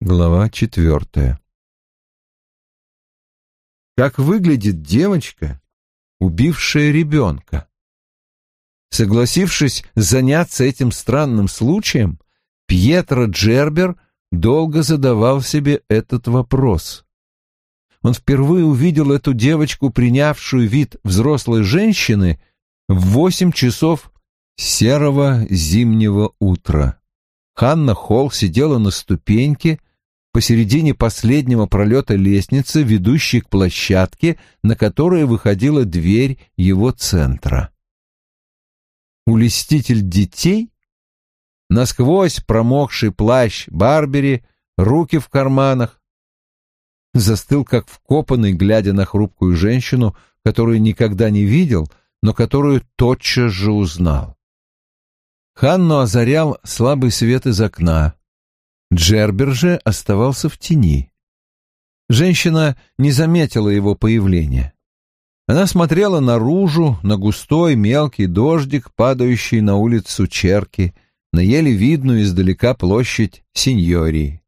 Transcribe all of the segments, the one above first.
Глава четвертая. Как выглядит девочка, убившая ребенка? Согласившись заняться этим странным случаем, Пьетро Джербер долго задавал себе этот вопрос. Он впервые увидел эту девочку, принявшую вид взрослой женщины, в восемь часов серого зимнего утра. Ханна Холл сидела на ступеньке, посередине последнего пролета лестницы, ведущей к площадке, на которой выходила дверь его центра. Улеститель детей? Насквозь промокший плащ Барбери, руки в карманах. Застыл, как вкопанный, глядя на хрупкую женщину, которую никогда не видел, но которую тотчас же узнал. Ханну озарял слабый свет из окна. Джербер же оставался в тени. Женщина не заметила его появления. Она смотрела наружу, на густой мелкий дождик, падающий на улицу Черки, на еле видную издалека площадь Синьории.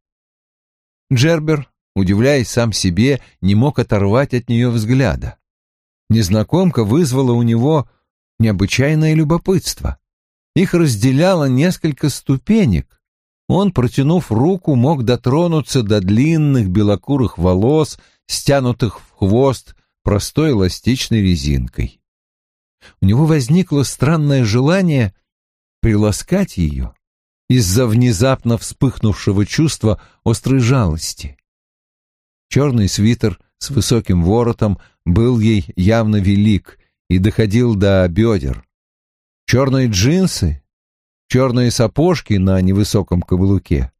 Джербер, удивляясь сам себе, не мог оторвать от нее взгляда. Незнакомка вызвала у него необычайное любопытство. Их разделяло несколько ступенек, он, протянув руку, мог дотронуться до длинных белокурых волос, стянутых в хвост простой эластичной резинкой. У него возникло странное желание приласкать ее из-за внезапно вспыхнувшего чувства острой жалости. Черный свитер с высоким воротом был ей явно велик и доходил до бедер. Черные джинсы черные сапожки на невысоком каблуке.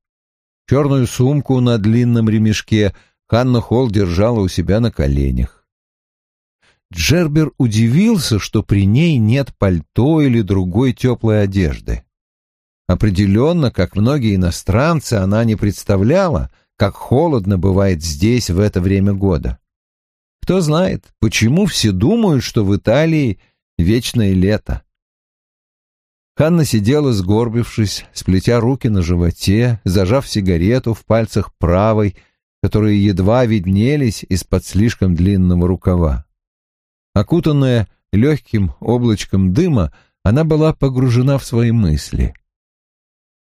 Черную сумку на длинном ремешке Ханна Холл держала у себя на коленях. Джербер удивился, что при ней нет пальто или другой теплой одежды. Определенно, как многие иностранцы, она не представляла, как холодно бывает здесь в это время года. Кто знает, почему все думают, что в Италии вечное лето. Ханна сидела сгорбившись, сплетя руки на животе, зажав сигарету в пальцах правой, которые едва виднелись из-под слишком длинного рукава. Окутанная легким облачком дыма, она была погружена в свои мысли.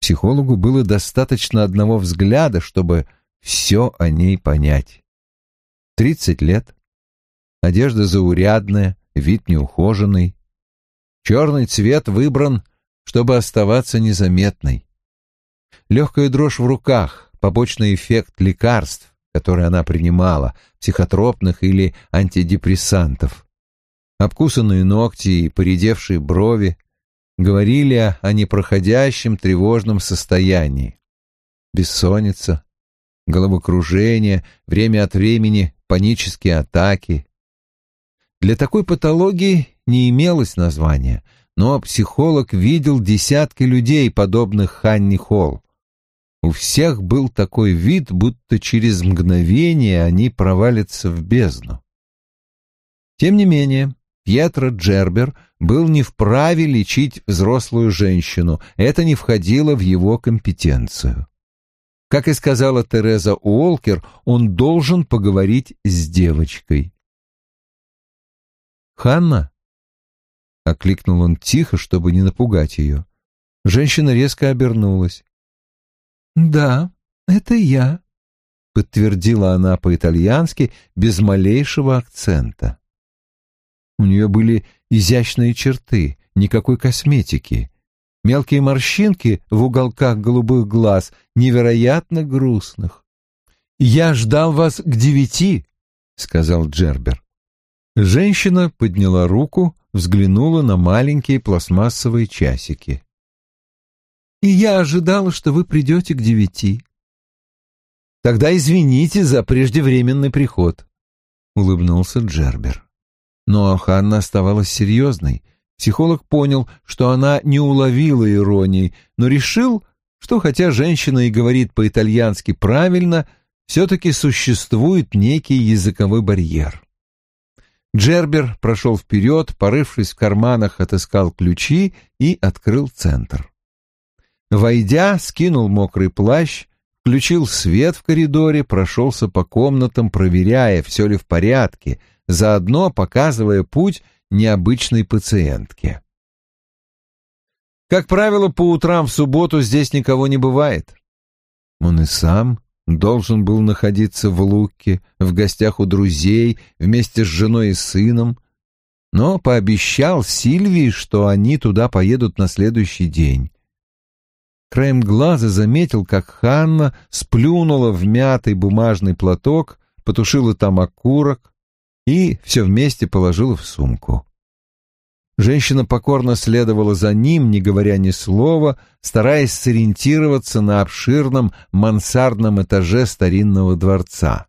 Психологу было достаточно одного взгляда, чтобы все о ней понять. Тридцать лет, одежда заурядная, вид неухоженный, черный цвет выбран чтобы оставаться незаметной. Легкая дрожь в руках, побочный эффект лекарств, которые она принимала, психотропных или антидепрессантов. Обкусанные ногти и поредевшие брови говорили о непроходящем тревожном состоянии. Бессонница, головокружение, время от времени панические атаки. Для такой патологии не имелось названия — но психолог видел десятки людей, подобных Ханни Холл. У всех был такой вид, будто через мгновение они провалятся в бездну. Тем не менее, Пьетро Джербер был не вправе лечить взрослую женщину, это не входило в его компетенцию. Как и сказала Тереза Уолкер, он должен поговорить с девочкой. «Ханна?» — окликнул он тихо, чтобы не напугать ее. Женщина резко обернулась. «Да, это я», — подтвердила она по-итальянски без малейшего акцента. У нее были изящные черты, никакой косметики. Мелкие морщинки в уголках голубых глаз, невероятно грустных. «Я ждал вас к девяти», — сказал Джербер. Женщина подняла руку, взглянула на маленькие пластмассовые часики. «И я ожидала, что вы придете к девяти». «Тогда извините за преждевременный приход», — улыбнулся Джербер. Но Ханна оставалась серьезной. Психолог понял, что она не уловила иронии, но решил, что хотя женщина и говорит по-итальянски правильно, все-таки существует некий языковой барьер. Джербер прошел вперед, порывшись в карманах, отыскал ключи и открыл центр. Войдя, скинул мокрый плащ, включил свет в коридоре, прошелся по комнатам, проверяя, все ли в порядке, заодно показывая путь необычной пациентке. Как правило, по утрам в субботу здесь никого не бывает. Он и сам должен был находиться в Луке, в гостях у друзей, вместе с женой и сыном, но пообещал Сильвии, что они туда поедут на следующий день. Краем глаза заметил, как Ханна сплюнула в мятый бумажный платок, потушила там окурок и все вместе положила в сумку. Женщина покорно следовала за ним, не говоря ни слова, стараясь сориентироваться на обширном мансардном этаже старинного дворца.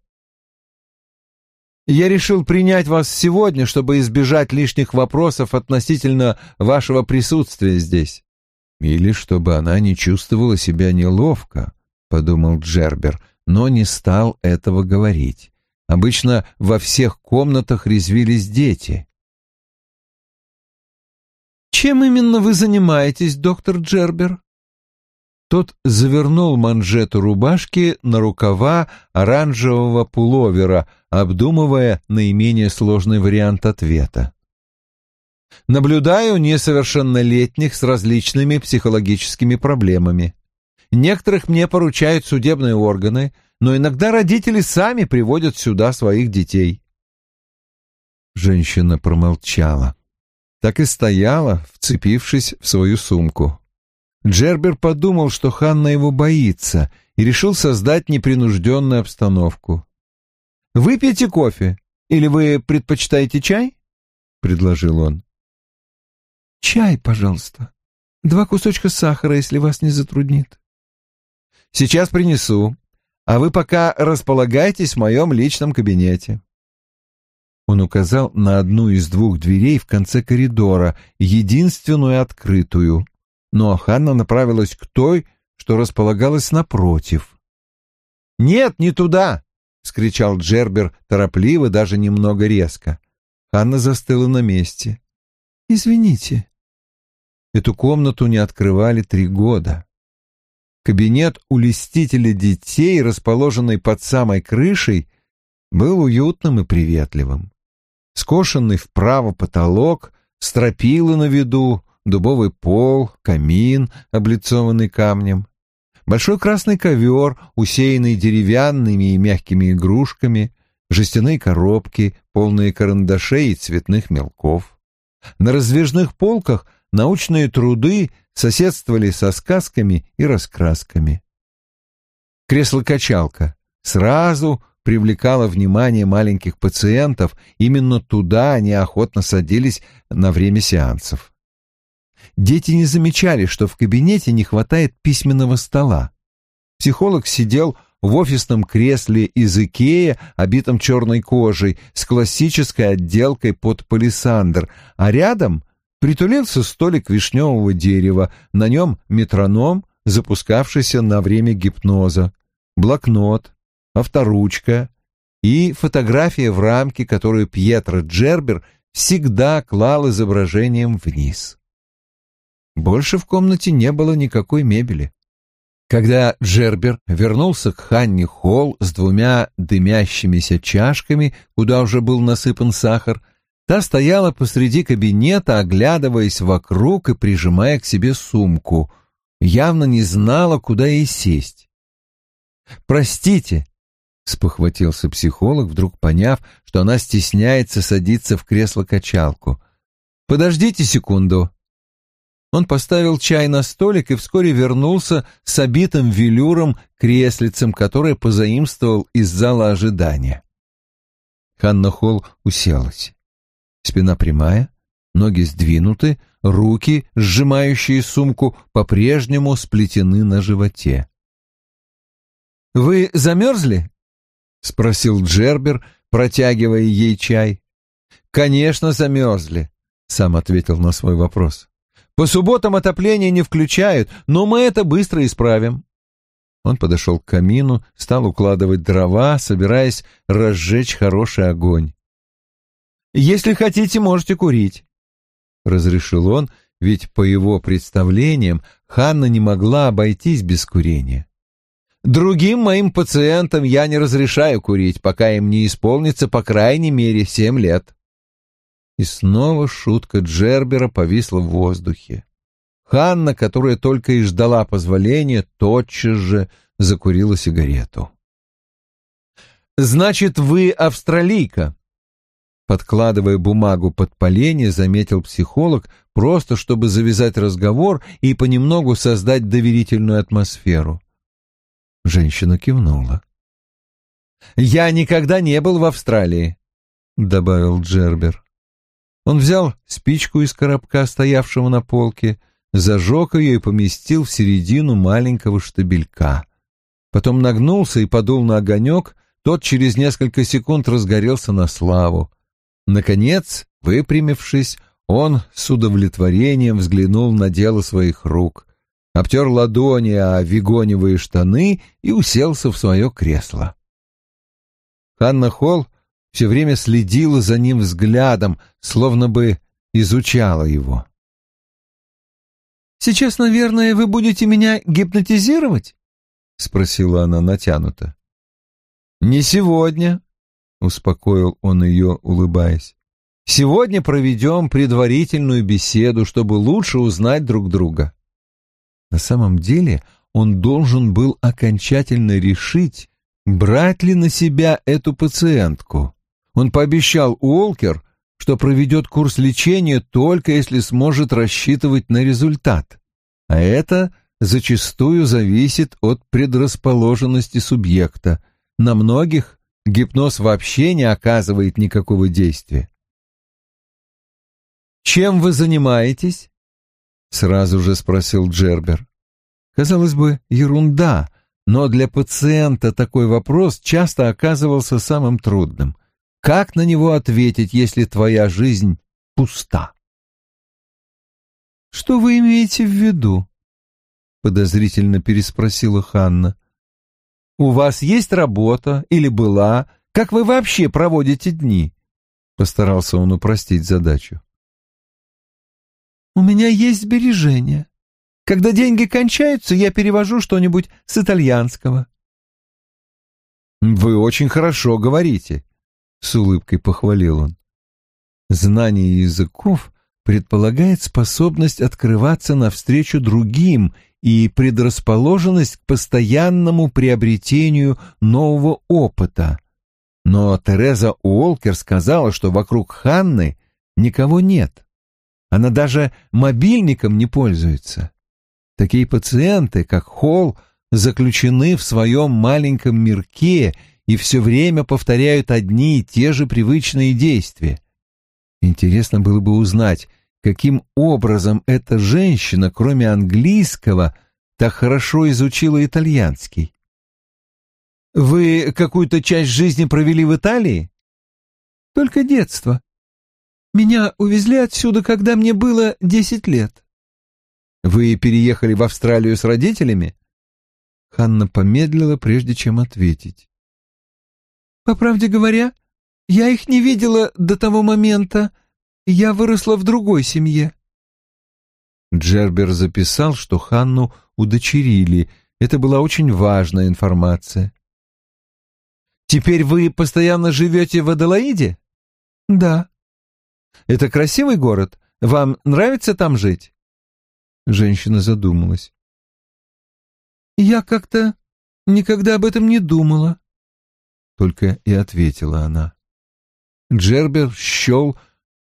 «Я решил принять вас сегодня, чтобы избежать лишних вопросов относительно вашего присутствия здесь». «Или чтобы она не чувствовала себя неловко», — подумал Джербер, но не стал этого говорить. Обычно во всех комнатах резвились дети. «Чем именно вы занимаетесь, доктор Джербер?» Тот завернул манжету рубашки на рукава оранжевого пуловера, обдумывая наименее сложный вариант ответа. «Наблюдаю несовершеннолетних с различными психологическими проблемами. Некоторых мне поручают судебные органы, но иногда родители сами приводят сюда своих детей». Женщина промолчала так и стояла, вцепившись в свою сумку. Джербер подумал, что Ханна его боится, и решил создать непринужденную обстановку. «Выпейте кофе, или вы предпочитаете чай?» — предложил он. «Чай, пожалуйста. Два кусочка сахара, если вас не затруднит». «Сейчас принесу, а вы пока располагайтесь в моем личном кабинете». Он указал на одну из двух дверей в конце коридора, единственную открытую. Но Ханна направилась к той, что располагалась напротив. «Нет, не туда!» — скричал Джербер торопливо, даже немного резко. Ханна застыла на месте. «Извините». Эту комнату не открывали три года. Кабинет у листителя детей, расположенный под самой крышей, был уютным и приветливым скошенный вправо потолок, стропила на виду, дубовый пол, камин, облицованный камнем, большой красный ковер, усеянный деревянными и мягкими игрушками, жестяные коробки, полные карандашей и цветных мелков. На раздвижных полках научные труды соседствовали со сказками и раскрасками. Кресло-качалка сразу привлекало внимание маленьких пациентов, именно туда они охотно садились на время сеансов. Дети не замечали, что в кабинете не хватает письменного стола. Психолог сидел в офисном кресле из Икея, обитом черной кожей, с классической отделкой под палисандр, а рядом притулился столик вишневого дерева, на нем метроном, запускавшийся на время гипноза, блокнот, авторучка и фотография в рамке, которую Пьетро Джербер всегда клал изображением вниз. Больше в комнате не было никакой мебели. Когда Джербер вернулся к Ханне Холл с двумя дымящимися чашками, куда уже был насыпан сахар, та стояла посреди кабинета, оглядываясь вокруг и прижимая к себе сумку, явно не знала, куда ей сесть. «Простите», спохватился психолог, вдруг поняв, что она стесняется садиться в кресло-качалку. «Подождите секунду». Он поставил чай на столик и вскоре вернулся с обитым велюром креслицем, которое позаимствовал из зала ожидания. Ханна Холл уселась. Спина прямая, ноги сдвинуты, руки, сжимающие сумку, по-прежнему сплетены на животе. «Вы замерзли?» — спросил Джербер, протягивая ей чай. «Конечно, замерзли», — сам ответил на свой вопрос. «По субботам отопление не включают, но мы это быстро исправим». Он подошел к камину, стал укладывать дрова, собираясь разжечь хороший огонь. «Если хотите, можете курить», — разрешил он, ведь, по его представлениям, Ханна не могла обойтись без курения. Другим моим пациентам я не разрешаю курить, пока им не исполнится по крайней мере семь лет. И снова шутка Джербера повисла в воздухе. Ханна, которая только и ждала позволения, тотчас же закурила сигарету. «Значит, вы австралийка?» Подкладывая бумагу под поленье, заметил психолог, просто чтобы завязать разговор и понемногу создать доверительную атмосферу. Женщина кивнула. «Я никогда не был в Австралии», — добавил Джербер. Он взял спичку из коробка, стоявшего на полке, зажег ее и поместил в середину маленького штабелька. Потом нагнулся и подул на огонек, тот через несколько секунд разгорелся на славу. Наконец, выпрямившись, он с удовлетворением взглянул на дело своих рук обтер ладони о вигоневые штаны и уселся в свое кресло. Ханна Холл все время следила за ним взглядом, словно бы изучала его. «Сейчас, наверное, вы будете меня гипнотизировать?» — спросила она натянуто. «Не сегодня», — успокоил он ее, улыбаясь. «Сегодня проведем предварительную беседу, чтобы лучше узнать друг друга». На самом деле он должен был окончательно решить, брать ли на себя эту пациентку. Он пообещал Уолкер, что проведет курс лечения только если сможет рассчитывать на результат. А это зачастую зависит от предрасположенности субъекта. На многих гипноз вообще не оказывает никакого действия. «Чем вы занимаетесь?» — сразу же спросил Джербер. Казалось бы, ерунда, но для пациента такой вопрос часто оказывался самым трудным. Как на него ответить, если твоя жизнь пуста? «Что вы имеете в виду?» — подозрительно переспросила Ханна. «У вас есть работа или была? Как вы вообще проводите дни?» Постарался он упростить задачу. «У меня есть сбережения. Когда деньги кончаются, я перевожу что-нибудь с итальянского». «Вы очень хорошо говорите», — с улыбкой похвалил он. «Знание языков предполагает способность открываться навстречу другим и предрасположенность к постоянному приобретению нового опыта. Но Тереза Уолкер сказала, что вокруг Ханны никого нет. Она даже мобильником не пользуется. Такие пациенты, как Холл, заключены в своем маленьком мирке и все время повторяют одни и те же привычные действия. Интересно было бы узнать, каким образом эта женщина, кроме английского, так хорошо изучила итальянский. «Вы какую-то часть жизни провели в Италии?» «Только детство. Меня увезли отсюда, когда мне было десять лет». «Вы переехали в Австралию с родителями?» Ханна помедлила, прежде чем ответить. «По правде говоря, я их не видела до того момента, я выросла в другой семье. Джербер записал, что Ханну удочерили. Это была очень важная информация. «Теперь вы постоянно живете в Аделаиде?» «Да». «Это красивый город? Вам нравится там жить?» Женщина задумалась. «Я как-то никогда об этом не думала», — только и ответила она. Джербер счел,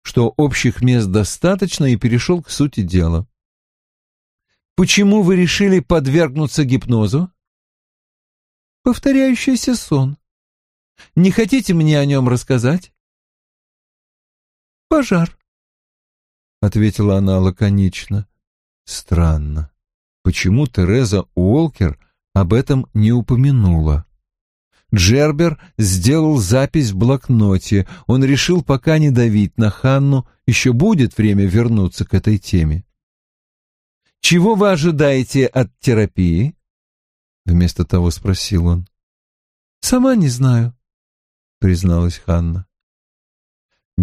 что общих мест достаточно, и перешел к сути дела. «Почему вы решили подвергнуться гипнозу?» «Повторяющийся сон. Не хотите мне о нем рассказать?» «Пожар», — ответила она лаконично. «Странно. Почему Тереза Уолкер об этом не упомянула?» Джербер сделал запись в блокноте. Он решил пока не давить на Ханну, еще будет время вернуться к этой теме. «Чего вы ожидаете от терапии?» Вместо того спросил он. «Сама не знаю», — призналась Ханна.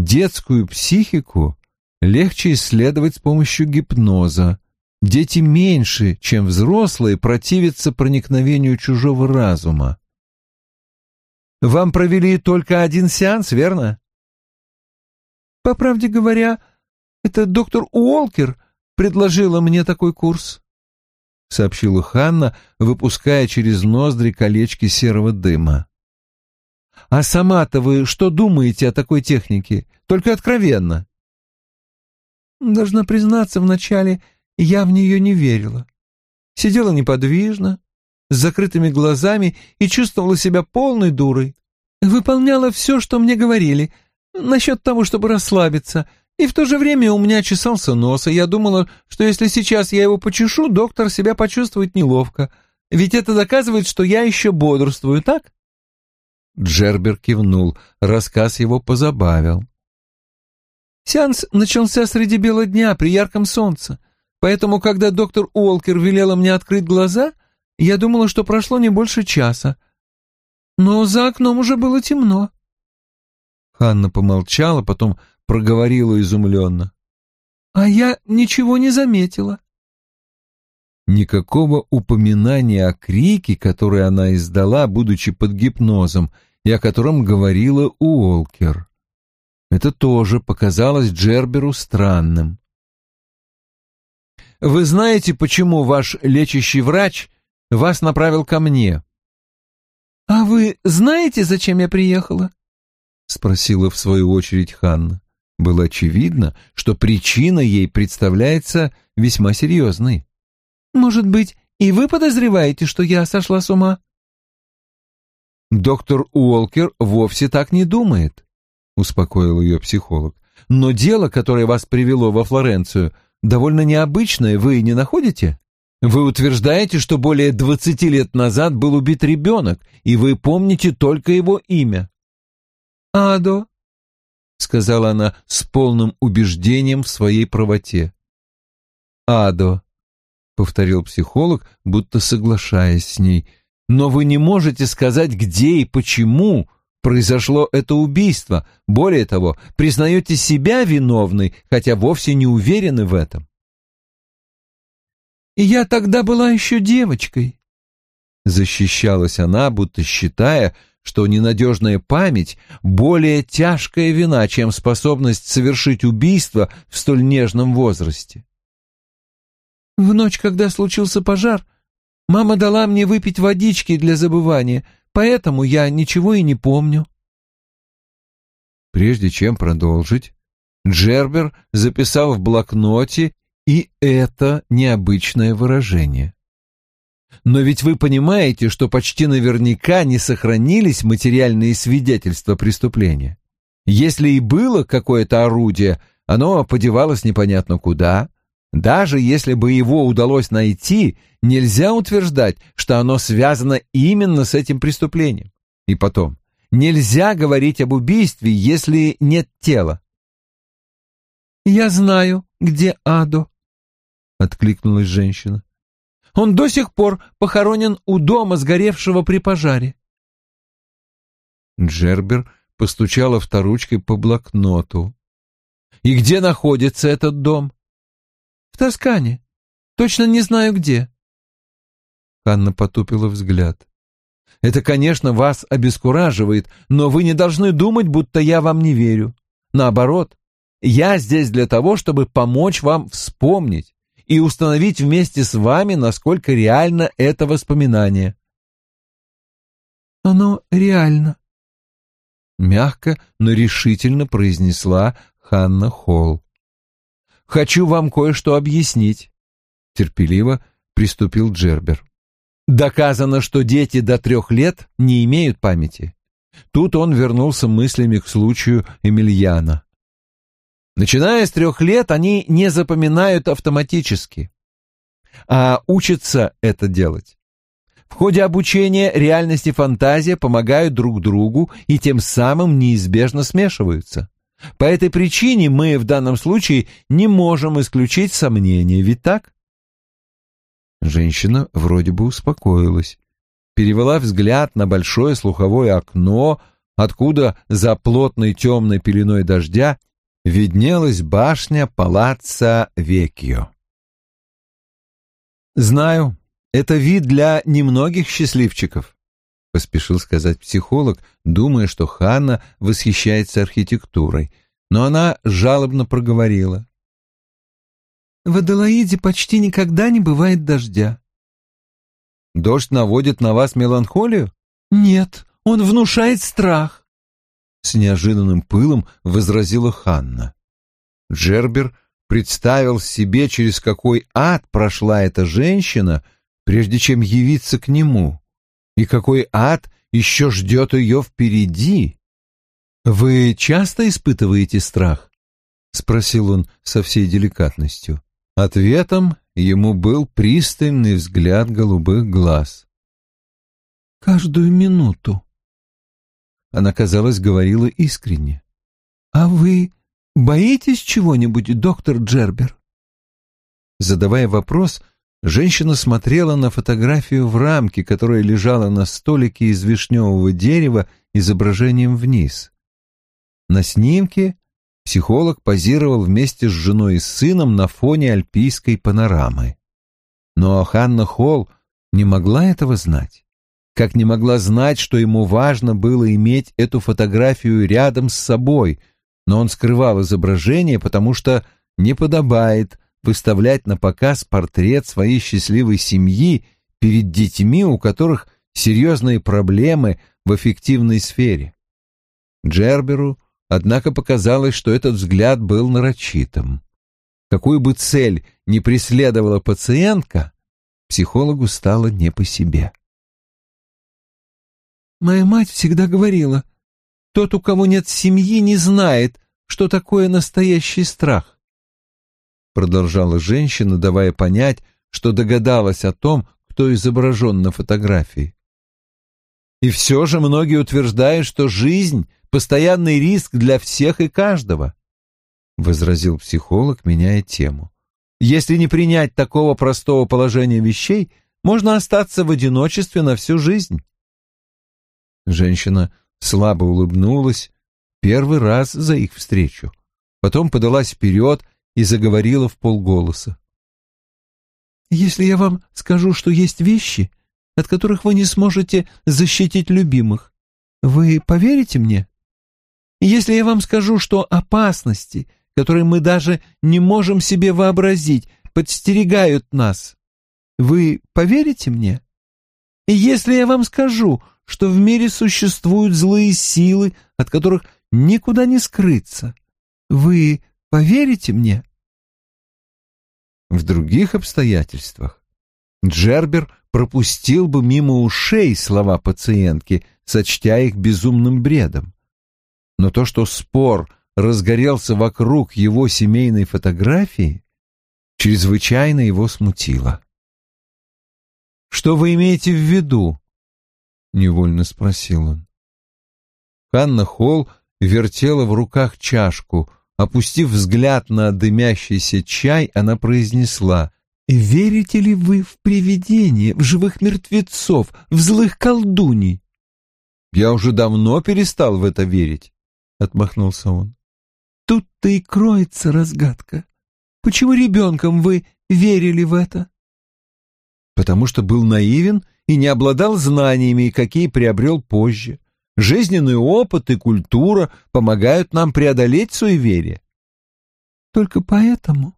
«Детскую психику легче исследовать с помощью гипноза», Дети меньше, чем взрослые, противятся проникновению чужого разума. Вам провели только один сеанс, верно? По правде говоря, это доктор Уолкер предложила мне такой курс, сообщила Ханна, выпуская через ноздри колечки серого дыма. А сама-то вы что думаете о такой технике? Только откровенно. Должна признаться, вначале я в нее не верила. Сидела неподвижно, с закрытыми глазами и чувствовала себя полной дурой. Выполняла все, что мне говорили, насчет того, чтобы расслабиться, и в то же время у меня чесался нос, и я думала, что если сейчас я его почешу, доктор себя почувствует неловко, ведь это доказывает, что я еще бодрствую, так? Джербер кивнул, рассказ его позабавил. Сеанс начался среди бела дня при ярком солнце. Поэтому, когда доктор Уолкер велела мне открыть глаза, я думала, что прошло не больше часа. Но за окном уже было темно. Ханна помолчала, потом проговорила изумленно. «А я ничего не заметила». Никакого упоминания о крике, который она издала, будучи под гипнозом, и о котором говорила Уолкер. Это тоже показалось Джерберу странным. Вы знаете, почему ваш лечащий врач вас направил ко мне? А вы знаете, зачем я приехала? спросила в свою очередь Ханна. Было очевидно, что причина ей представляется весьма серьезной. Может быть, и вы подозреваете, что я сошла с ума? Доктор Уолкер вовсе так не думает, успокоил ее психолог. Но дело, которое вас привело во Флоренцию, довольно необычное, вы не находите? Вы утверждаете, что более двадцати лет назад был убит ребенок, и вы помните только его имя. «Адо», — сказала она с полным убеждением в своей правоте. «Адо», — повторил психолог, будто соглашаясь с ней, — «но вы не можете сказать, где и почему произошло это убийство. Более того, признаете себя виновной, хотя вовсе не уверены в этом. «И я тогда была еще девочкой», — защищалась она, будто считая, что ненадежная память — более тяжкая вина, чем способность совершить убийство в столь нежном возрасте. В ночь, когда случился пожар, мама дала мне выпить водички для забывания — поэтому я ничего и не помню». Прежде чем продолжить, Джербер записал в блокноте и это необычное выражение. Но ведь вы понимаете, что почти наверняка не сохранились материальные свидетельства преступления. Если и было какое-то орудие, оно подевалось непонятно куда, даже если бы его удалось найти, нельзя утверждать, что оно связано именно с этим преступлением. И потом, нельзя говорить об убийстве, если нет тела. «Я знаю, где Адо», — откликнулась женщина. «Он до сих пор похоронен у дома, сгоревшего при пожаре». Джербер постучала вторучкой по блокноту. «И где находится этот дом?» В Тоскане. Точно не знаю где. Анна потупила взгляд. Это, конечно, вас обескураживает, но вы не должны думать, будто я вам не верю. Наоборот, я здесь для того, чтобы помочь вам вспомнить и установить вместе с вами, насколько реально это воспоминание. Оно реально. Мягко, но решительно произнесла Ханна Холл. Хочу вам кое-что объяснить. Терпеливо приступил Джербер. Доказано, что дети до трех лет не имеют памяти. Тут он вернулся мыслями к случаю Эмильяна. Начиная с трех лет, они не запоминают автоматически, а учатся это делать. В ходе обучения реальность и фантазия помогают друг другу и тем самым неизбежно смешиваются. По этой причине мы в данном случае не можем исключить сомнения, ведь так? Женщина вроде бы успокоилась, перевела взгляд на большое слуховое окно, откуда за плотной темной пеленой дождя виднелась башня палаца Векио. «Знаю, это вид для немногих счастливчиков», — поспешил сказать психолог, думая, что Ханна восхищается архитектурой. Но она жалобно проговорила. «В Аделаиде почти никогда не бывает дождя». «Дождь наводит на вас меланхолию?» «Нет, он внушает страх», — с неожиданным пылом возразила Ханна. Джербер представил себе, через какой ад прошла эта женщина, прежде чем явиться к нему, и какой ад еще ждет ее впереди. «Вы часто испытываете страх?» — спросил он со всей деликатностью. Ответом ему был пристальный взгляд голубых глаз. «Каждую минуту». Она, казалось, говорила искренне. «А вы Боитесь чего-нибудь, доктор Джербер? Задавая вопрос, женщина смотрела на фотографию в рамке, которая лежала на столике из вишневого дерева изображением вниз. На снимке психолог позировал вместе с женой и сыном на фоне альпийской панорамы. Но Ханна Холл не могла этого знать. Как не могла знать, что ему важно было иметь эту фотографию рядом с собой — но он скрывал изображение, потому что не подобает выставлять на показ портрет своей счастливой семьи перед детьми, у которых серьезные проблемы в эффективной сфере. Джерберу, однако, показалось, что этот взгляд был нарочитым. Какую бы цель ни преследовала пациентка, психологу стало не по себе. «Моя мать всегда говорила, тот, у кого нет семьи, не знает, что такое настоящий страх. Продолжала женщина, давая понять, что догадалась о том, кто изображен на фотографии. И все же многие утверждают, что жизнь — постоянный риск для всех и каждого, — возразил психолог, меняя тему. Если не принять такого простого положения вещей, можно остаться в одиночестве на всю жизнь. Женщина слабо улыбнулась, первый раз за их встречу. Потом подалась вперед и заговорила в полголоса. «Если я вам скажу, что есть вещи, от которых вы не сможете защитить любимых, вы поверите мне? Если я вам скажу, что опасности, которые мы даже не можем себе вообразить, подстерегают нас, вы поверите мне? И если я вам скажу, что в мире существуют злые силы, от которых никуда не скрыться. Вы поверите мне? В других обстоятельствах Джербер пропустил бы мимо ушей слова пациентки, сочтя их безумным бредом. Но то, что спор разгорелся вокруг его семейной фотографии, чрезвычайно его смутило. «Что вы имеете в виду?» — невольно спросил он. Ханна Холл вертела в руках чашку. Опустив взгляд на дымящийся чай, она произнесла «Верите ли вы в привидения, в живых мертвецов, в злых колдуней?» «Я уже давно перестал в это верить», — отмахнулся он. «Тут-то и кроется разгадка. Почему ребенком вы верили в это?» «Потому что был наивен и не обладал знаниями, какие приобрел позже. Жизненный опыт и культура помогают нам преодолеть суеверие. Только поэтому?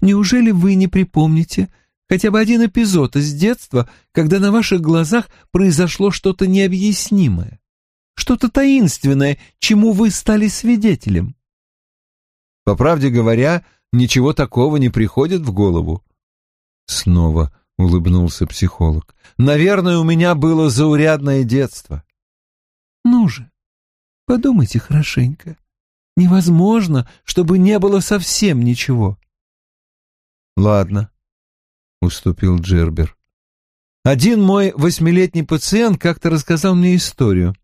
Неужели вы не припомните хотя бы один эпизод из детства, когда на ваших глазах произошло что-то необъяснимое, что-то таинственное, чему вы стали свидетелем? По правде говоря, ничего такого не приходит в голову. Снова — улыбнулся психолог. «Наверное, у меня было заурядное детство». «Ну же, подумайте хорошенько. Невозможно, чтобы не было совсем ничего». «Ладно», — уступил Джербер. «Один мой восьмилетний пациент как-то рассказал мне историю.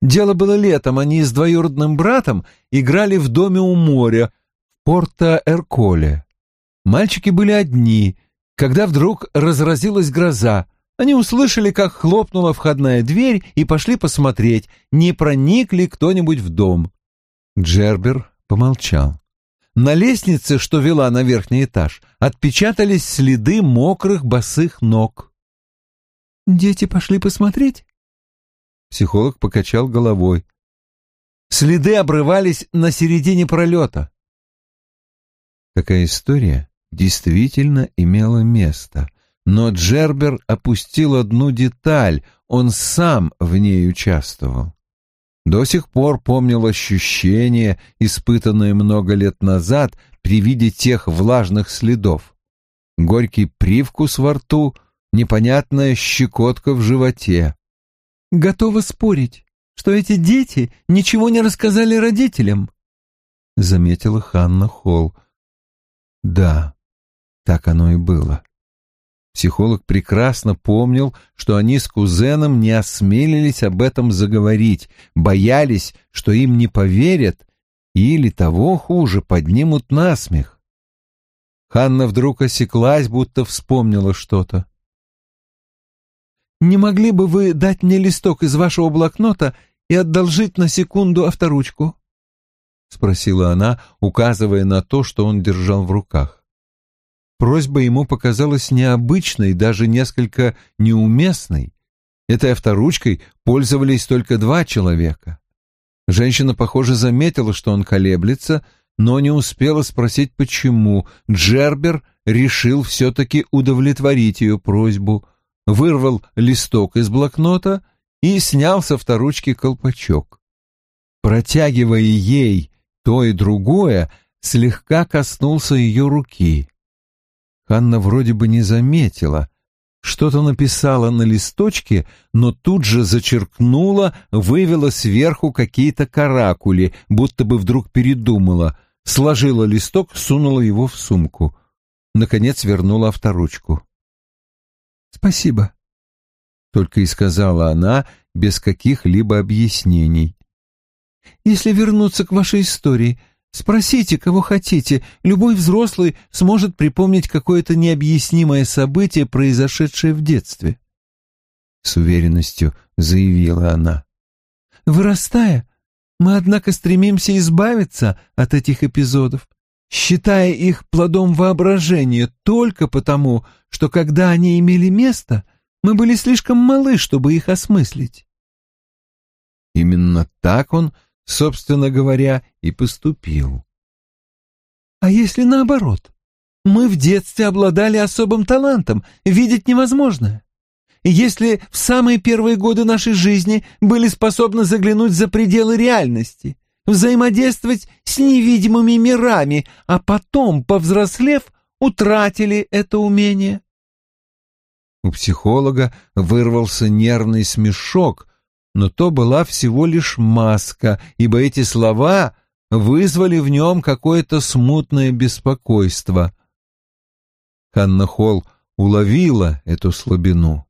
Дело было летом, они с двоюродным братом играли в доме у моря в Порто-Эрколе. Мальчики были одни — когда вдруг разразилась гроза. Они услышали, как хлопнула входная дверь и пошли посмотреть, не проник ли кто-нибудь в дом. Джербер помолчал. на лестнице, что вела на верхний этаж, отпечатались следы мокрых босых ног. «Дети пошли посмотреть?» Психолог покачал головой. Следы обрывались на середине пролета. Такая история действительно имела место, но Джербер опустил одну деталь, он сам в ней участвовал. До сих пор помнил ощущение, испытанное много лет назад при виде тех влажных следов. Горький привкус во рту, непонятная щекотка в животе. «Готова спорить, что эти дети ничего не рассказали родителям», — заметила Ханна Холл. «Да, так оно и было». Психолог прекрасно помнил, что они с кузеном не осмелились об этом заговорить, боялись, что им не поверят или, того хуже, поднимут насмех. Ханна вдруг осеклась, будто вспомнила что-то. «Не могли бы вы дать мне листок из вашего блокнота и одолжить на секунду авторучку?» — спросила она, указывая на то, что он держал в руках. Просьба ему показалась необычной, даже несколько неуместной. Этой авторучкой пользовались только два человека. Женщина, похоже, заметила, что он колеблется, но не успела спросить, почему. Джербер решил все-таки удовлетворить ее просьбу, вырвал листок из блокнота и снял со авторучки колпачок. Протягивая ей то и другое, слегка коснулся ее руки. Ханна вроде бы не заметила. Что-то написала на листочке, но тут же зачеркнула, вывела сверху какие-то каракули, будто бы вдруг передумала, сложила листок, сунула его в сумку. Наконец вернула авторучку. «Спасибо», — только и сказала она, без каких-либо объяснений. «Если вернуться к вашей истории, Спросите, кого хотите. Любой взрослый сможет припомнить какое-то необъяснимое событие, произошедшее в детстве. С уверенностью заявила она. Вырастая, мы, однако, стремимся избавиться от этих эпизодов, считая их плодом воображения только потому, что когда они имели место, мы были слишком малы, чтобы их осмыслить. Именно так он собственно говоря, и поступил. А если наоборот? Мы в детстве обладали особым талантом видеть невозможное. Если в самые первые годы нашей жизни были способны заглянуть за пределы реальности, взаимодействовать с невидимыми мирами, а потом, повзрослев, утратили это умение. У психолога вырвался нервный смешок, но то была всего лишь маска, ибо эти слова вызвали в нем какое-то смутное беспокойство. Ханна Холл уловила эту слабину,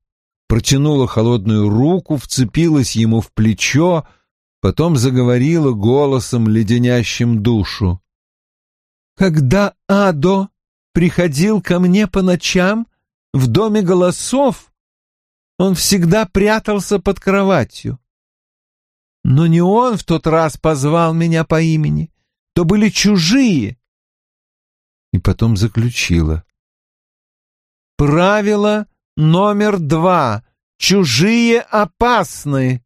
протянула холодную руку, вцепилась ему в плечо, потом заговорила голосом, леденящим душу. «Когда Адо приходил ко мне по ночам в доме голосов, он всегда прятался под кроватью. Но не он в тот раз позвал меня по имени, то были чужие. И потом заключила. Правило номер два. Чужие опасны.